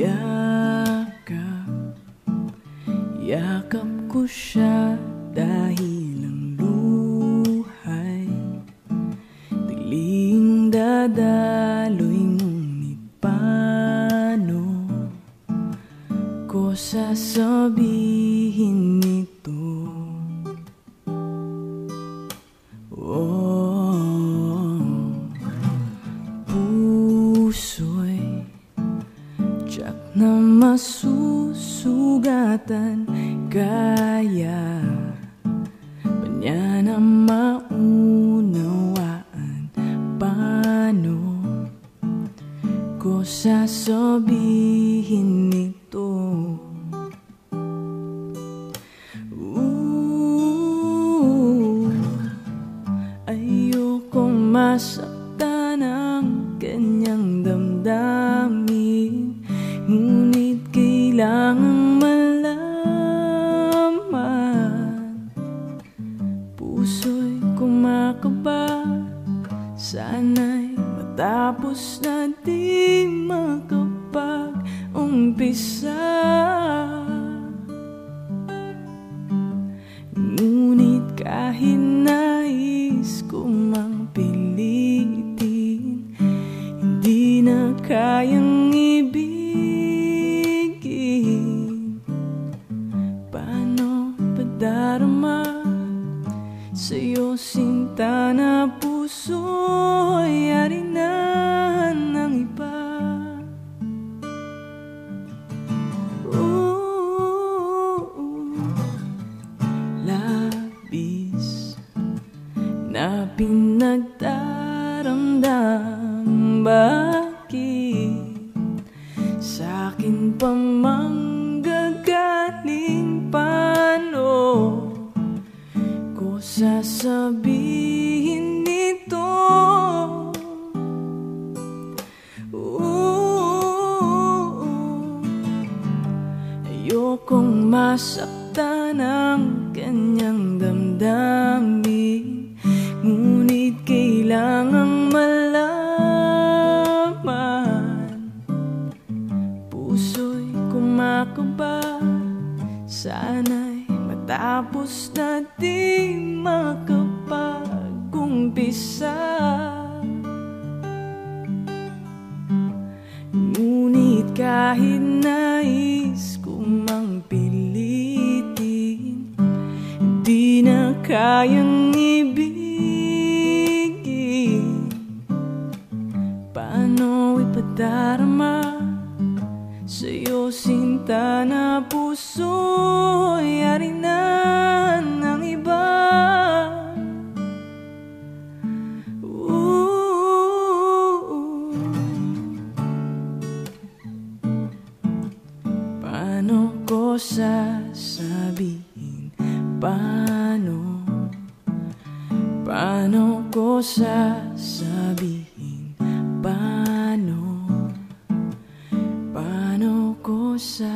yakap. Yakap ko siya dahil ang luhay. Tiling dadaloy ngunit paano Ko sasabihin na masusugatan Kaya ba niya na maunawaan Paano ko sasabihin ito. Ooh, Ayokong masaktan kumakaba Sana'y matapos na di makapag-umpisa. Ngunit kahit nais ko mang pilitin Hindi na kayang ibigin. Paano padarama Sa'yo sinta na puso'y yari na ng iba. Ooh, labis na pinagdaramdam Bakit sa'kin pa sasabihin ito Ooh, Ayokong masaktan ang kanyang damdamin. Ngunit kailangang malaman. Puso'y kumakaba. Sana'y matapos na di makapag-umpisa. Ngunit kahit nais ko mang pilitin Di na kayang ibigin. Paano ipadarama Sa'yo sinta na puso Yari na ng iba. Ooh. Paano ko sasabihin? Paano? Paano ko sasabihin Paano Paano ko sasabihin